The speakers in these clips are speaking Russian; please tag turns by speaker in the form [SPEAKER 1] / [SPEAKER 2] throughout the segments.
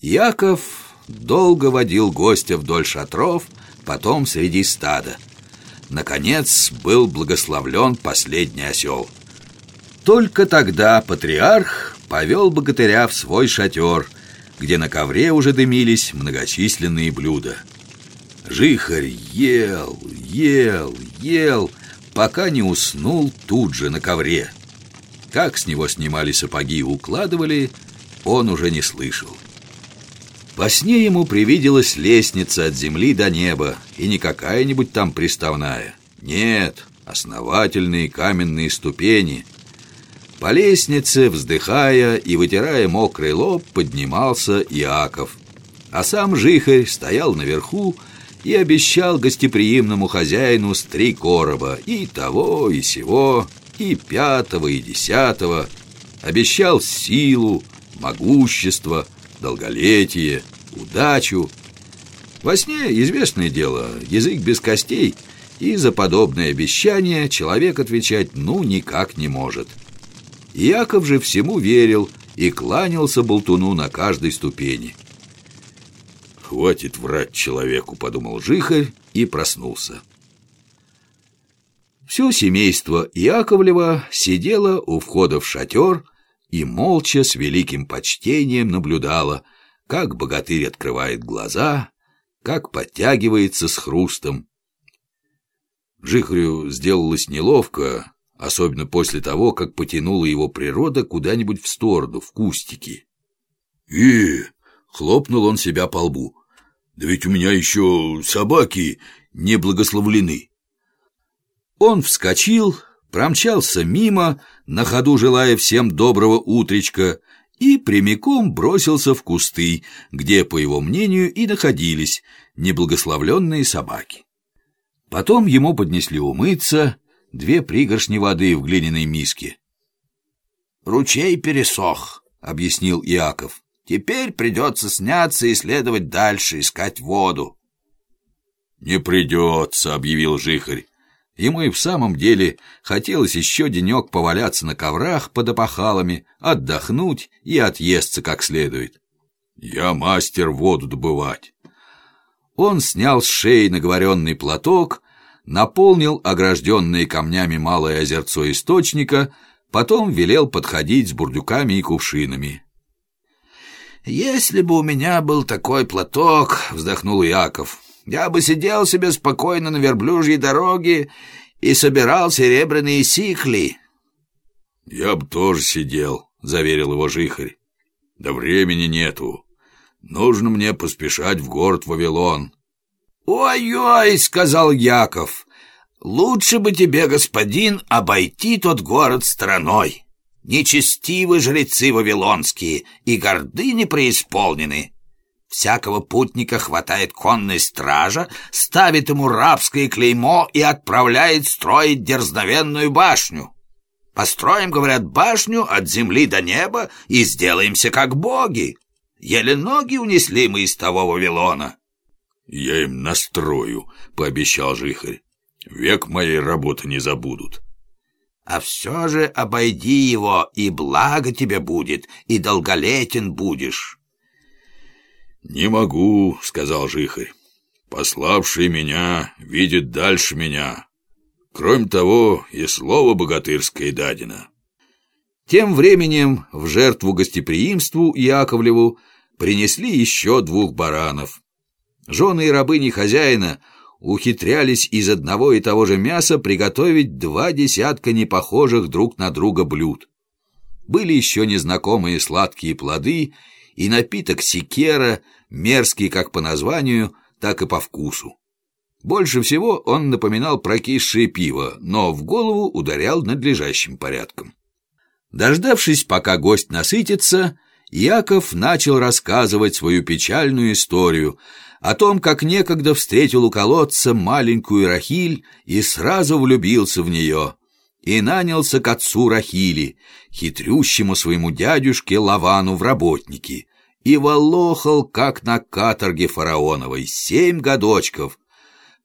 [SPEAKER 1] Яков долго водил гостя вдоль шатров, потом среди стада. Наконец был благословлен последний осел. Только тогда патриарх повел богатыря в свой шатер, где на ковре уже дымились многочисленные блюда. Жихарь ел, ел, ел, пока не уснул тут же на ковре. Как с него снимали сапоги и укладывали, он уже не слышал. Во сне ему привиделась лестница от земли до неба, и не какая-нибудь там приставная. Нет, основательные каменные ступени. По лестнице, вздыхая и вытирая мокрый лоб, поднимался Иаков. А сам Жихарь стоял наверху и обещал гостеприимному хозяину с три короба, и того, и сего, и пятого, и десятого. Обещал силу, могущество, долголетие, удачу. Во сне, известное дело, язык без костей, и за подобное обещание человек отвечать ну никак не может. Яков же всему верил и кланялся болтуну на каждой ступени. «Хватит врать человеку», — подумал Жихарь и проснулся. Все семейство Яковлева сидело у входа в шатер и молча с великим почтением наблюдало, как богатырь открывает глаза, как подтягивается с хрустом. Жихрю сделалось неловко, особенно после того, как потянула его природа куда-нибудь в сторону, в кустики. «И!» — хлопнул он себя по лбу. «Да ведь у меня еще собаки не благословлены». Он вскочил, промчался мимо, на ходу желая всем доброго утречка, и прямиком бросился в кусты, где, по его мнению, и находились неблагословленные собаки. Потом ему поднесли умыться две пригоршни воды в глиняной миске.
[SPEAKER 2] «Ручей пересох», — объяснил Иаков. «Теперь придется сняться и следовать дальше, искать воду».
[SPEAKER 1] «Не придется», — объявил Жихарь. Ему и в самом деле хотелось еще денек поваляться на коврах под опахалами, отдохнуть и отъесться как следует. «Я мастер воду добывать». Он снял с шеи наговоренный платок, наполнил огражденные камнями малое озерцо источника, потом велел подходить с бурдюками и кувшинами.
[SPEAKER 2] «Если бы у меня был такой платок», — вздохнул Яков, я бы сидел себе спокойно на верблюжьей дороге и собирал серебряные сикли.
[SPEAKER 1] — Я бы тоже сидел, — заверил его жихарь. — Да времени нету. Нужно мне поспешать в город Вавилон.
[SPEAKER 2] «Ой-ой!» — сказал Яков. «Лучше бы тебе, господин, обойти тот город страной. Нечестивы жрецы вавилонские и гордыни преисполнены. Всякого путника хватает конной стража, ставит ему рабское клеймо и отправляет строить дерзновенную башню. Построим, говорят, башню от земли до неба и сделаемся как боги. Еле ноги унесли мы из того Вавилона.
[SPEAKER 1] — Я им настрою, — пообещал Жихарь. — Век моей работы не забудут.
[SPEAKER 2] — А все же обойди его, и благо тебе будет, и долголетен будешь.
[SPEAKER 1] «Не могу», — сказал Жихарь. «Пославший меня видит дальше меня. Кроме того, и слово богатырское дадено». Тем временем в жертву гостеприимству Яковлеву принесли еще двух баранов. Жены и рабыни хозяина ухитрялись из одного и того же мяса приготовить два десятка непохожих друг на друга блюд. Были еще незнакомые сладкие плоды и напиток секера, мерзкий как по названию, так и по вкусу. Больше всего он напоминал прокисшее пиво, но в голову ударял надлежащим порядком. Дождавшись, пока гость насытится, Яков начал рассказывать свою печальную историю о том, как некогда встретил у колодца маленькую Рахиль и сразу влюбился в нее, и нанялся к отцу Рахили, хитрющему своему дядюшке Лавану в работники, и волохал, как на каторге фараоновой, семь годочков,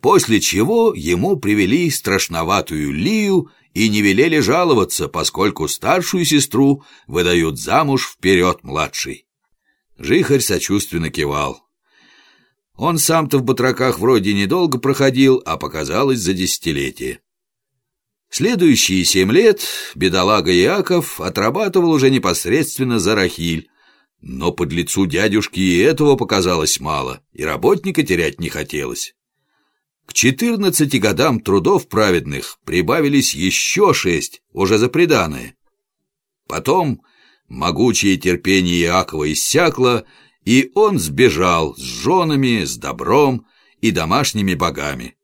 [SPEAKER 1] после чего ему привели страшноватую Лию и не велели жаловаться, поскольку старшую сестру выдают замуж вперед младшей. Жихарь сочувственно кивал. Он сам-то в батраках вроде недолго проходил, а показалось за десятилетие. Следующие семь лет бедолага Яков отрабатывал уже непосредственно за Рахиль, но под лицу дядюшки и этого показалось мало, и работника терять не хотелось. К четырнадцати годам трудов праведных прибавились еще шесть, уже за преданное. Потом могучее терпение Иакова иссякло, и он сбежал с женами, с добром и домашними богами.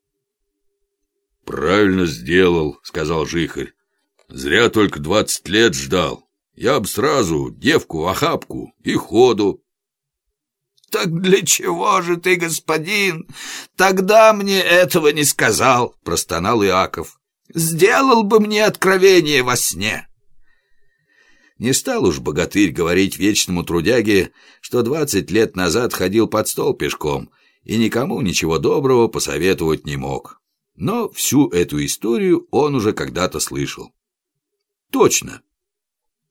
[SPEAKER 3] «Правильно сделал», — сказал Жихарь. «Зря только двадцать лет ждал. Я б сразу девку охапку и ходу».
[SPEAKER 2] «Так для чего же ты, господин, тогда мне этого не сказал?» — простонал Иаков. «Сделал бы мне откровение во сне».
[SPEAKER 1] Не стал уж богатырь говорить вечному трудяге, что двадцать лет назад ходил под стол пешком и никому ничего доброго посоветовать не мог. Но всю эту историю он уже когда-то слышал. Точно.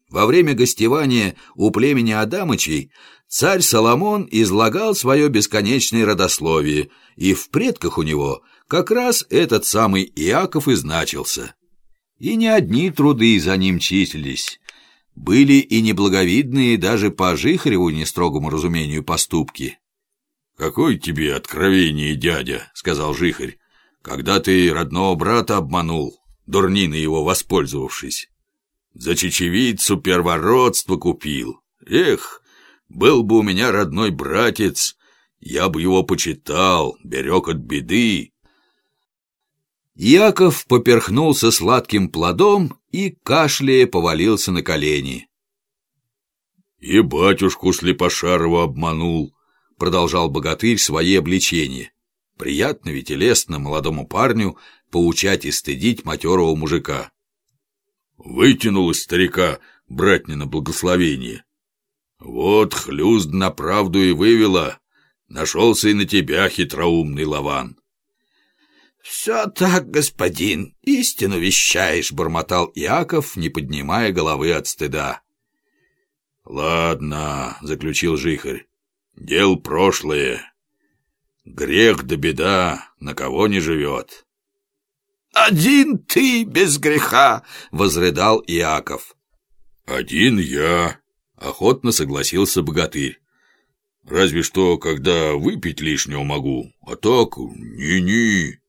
[SPEAKER 1] Во время гостевания у племени Адамычей царь Соломон излагал свое бесконечное родословие, и в предках у него как раз этот самый Иаков и значился. И не одни труды за ним числились. Были и неблаговидные даже по Жихареву нестрогому разумению поступки.
[SPEAKER 3] «Какое тебе откровение, дядя?» — сказал Жихарь когда ты родного брата обманул, дурнина его воспользовавшись. За чечевицу первородство купил. Эх, был бы у меня родной братец, я бы его почитал, берег от беды.
[SPEAKER 1] Яков поперхнулся сладким плодом и, кашляя, повалился на колени.
[SPEAKER 3] «И батюшку Слепошарова обманул», — продолжал богатырь свои обличения.
[SPEAKER 1] Приятно ведь и лестно молодому парню поучать и стыдить матерого мужика.
[SPEAKER 3] Вытянул из старика братнина благословение. Вот хлюст на правду и вывела. Нашелся и на тебя хитроумный лаван.
[SPEAKER 2] «Все так, господин, истину вещаешь», — бормотал Яков, не поднимая головы от стыда.
[SPEAKER 3] «Ладно», — заключил Жихарь, — «дел прошлое. Грех да беда, на кого не живет.
[SPEAKER 2] «Один ты без греха!» — возрыдал Иаков.
[SPEAKER 3] «Один я!» — охотно согласился богатырь. «Разве что, когда выпить лишнего могу, а так ни-ни!»